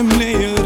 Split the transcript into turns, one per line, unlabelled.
I'm laying